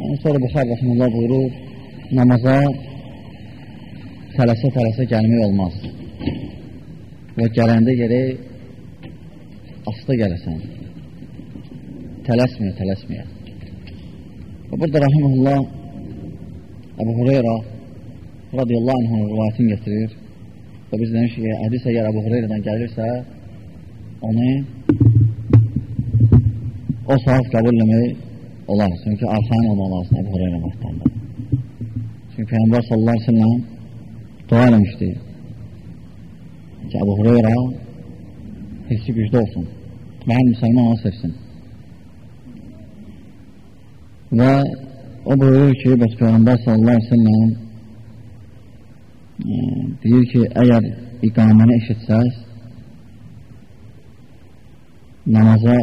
Yəni, sonra Buxar Rəxməllah buyurur, namaza tələsə-tələsə gəlmək olmaz. Və gələndə gerək asta gələsən. Tələsməyə, tələsməyə. Və burada Rəhimullah Əbu Hureyra radiyallahu anhın rivayətini getirir və biz demiş ki, hədis əgər Əbu Hureyradan gəlirsə, onu o saat qəbul eləmək olar. Çünki arxain olmaq lazım Əbu Hureyra vaxtında. Çünki Peyğəmbər sallallahu aleyhi ve sellem dua eləmişdi ki, Əbu Hureyra hissi gücdə olsun hər müsəlman onu sevsin. Və o buyurur ki, bəs Peyğəmbər sallallahu aleyhi ve sellem e, deyir ki, əgər iqaməni eşitsəz, namaza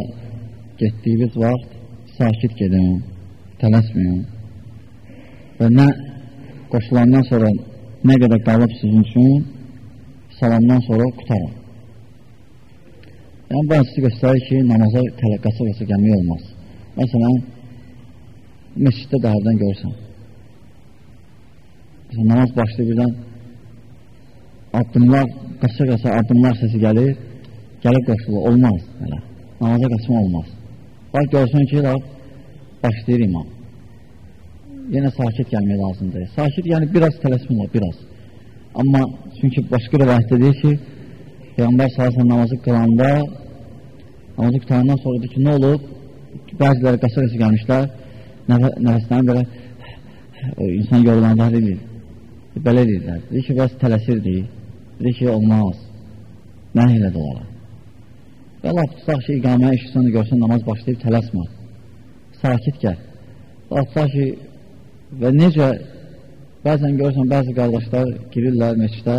getdiyiniz vaxt sakit gedin, tələsməyin və nə qoşulandan sonra nə qədər qalıb sizin üçün salamdan sonra qutarın. Yəni, bu sizi göstərir ki, namaza qasa-qasa gəlmək olmaz. Məsələn, məsciddə dağdan görürsən. Məsələn, namaz başlayıb birdən addımlar, qasa-qasa addımlar səsi gəlir, gəlib qoşulur. Olmaz. Hələ. Namaza qaçma olmaz. Bax, görsən ki, başlayır imam. Yenə sakit gəlmək lazımdır. Sakit, yəni biraz tələsmə olar, biraz. Amma çünki başqa rivayətdə deyir ki, Peyğəmbər sallallahu namazı qılanda namazı qutarandan sonra ki, nə olub? Bəziləri qasa-qasa gəlmişlər, nəfəslərini belə insan yorulanda deyir. Belə deyirlər. Deyir ki, bəs tələsirdi. Deyir ki, olmaz. Nə elədi olaraq? Və laf tutaq ki, iqamə işitsən, görsən, namaz başlayıb tələsmə. Sakit gəl. Laf tutaq ki, və necə, bəzən görürsən, bəzi qardaşlar girirlər meçdə,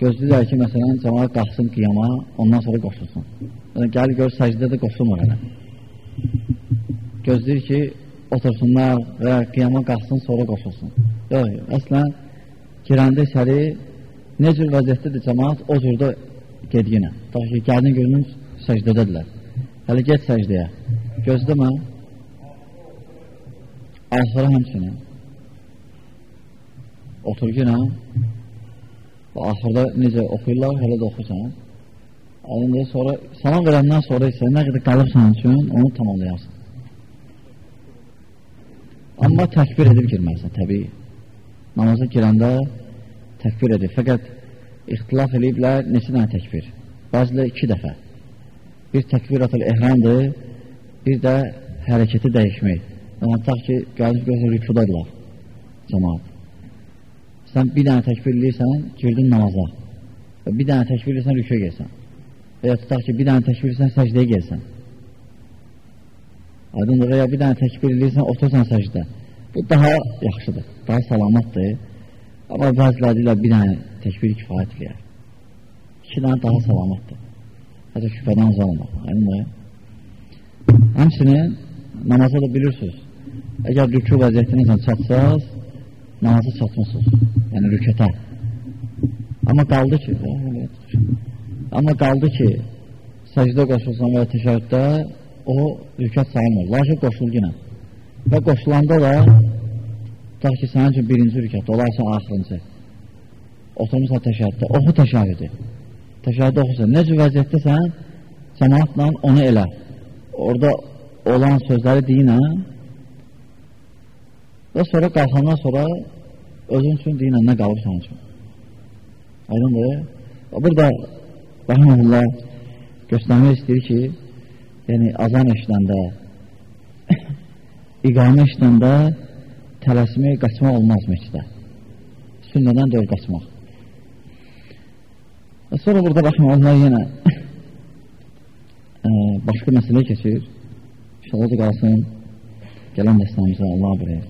gözləyirlər ki, məsələn, cəmaat qalxsın qiyama, ondan sonra qoşulsun. Yəni, gəl gör, səcdə də qoşulmur hələ. Gözləyir ki, otursunlar və qiyama qalxsın, sonra qoşulsun. Yox, əslən, girəndə içəri ne cür vəziyyətdədir cəmaat, o cürdə gedginə. Ta ki, gəldin görünün səcdədədirlər. Hələ get səcdəyə. Gözləmə. Axıra həmçinin. Otur yenə. Və axırda necə oxuyurlar, hələ də oxusan. Alındır, sonra, salam verəndən sonra isə nə qədər qalıbsan üçün onu tamamlayarsan. Amma təkbir edib girməlisən, təbii. Namaza girəndə təkbir edib. Fəqət ixtilaf eləyiblər neçə dənə təkbir. Bəzilə iki dəfə. Bir təkbiratul ehramdır, bir də hərəkəti dəyişmək. Yəni, tak ki, gəlib görsə rükudadırlar cəmaat. Sən bir dənə təkbir eləyirsən, girdin namaza. Və bir dənə təkbir eləyirsən, rüküyə gelsən. Və ya tutaq ki, bir dənə təkbir eləyirsən, səcdəyə gelsən. Aydındır, və ya bir dənə təkbir eləyirsən, otursan səcdə. Bu daha yaxşıdır, daha salamatdır. Amma bəziləri deyirlər, bir dənə təkbir kifayət eləyər. İki dənə daha salamatdır. Hətta şübhədən uzaq olmaq. Yəni, həmsinin namaza da bilirsiniz. Əgər rükü vəziyyətinizlə çatsaz, namaza çatmısınız. Yəni, rükətə. Amma qaldı ki, amma qaldı ki, səcdə qoşulsan və təşəhüddə o rükət sayılmır. Lakin qoşul yenə. Və qoşulanda da tutaq ki, sənin üçün birinci rükət, olarsa axırıncı oturmuşsan təşəhhüddə, oxu təşəhhüdü. Təşəhhüddə oxusan. Necə vəziyyətdəsən, cəmaatla onu elə. Orada olan sözləri deyinə və sonra qalxandan sonra özün üçün deyinə nə qalır sənin üçün. Aydındır. Burada Rəhməlullah göstərmək istəyir ki, yəni azan eşidəndə, iqamə eşidəndə tələsmək, qaçmaq olmaz meçdə. Sünnədən deyil qaçmaq. Və sonra burada baxma, onlar yenə ə, başqa məsələ keçir. İnşallah da qalsın. Gələn dəstəmizə Allah bilir.